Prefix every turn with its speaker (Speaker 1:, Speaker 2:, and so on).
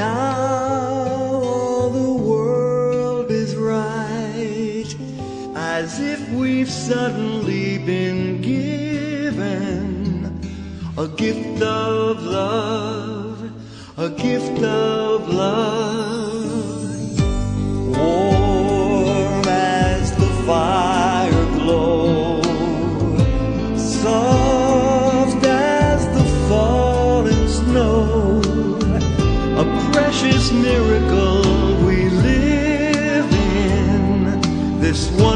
Speaker 1: Now all the world is right, as if we've suddenly been given a gift of love, a gift of love. Precious miracle we live in, this wonder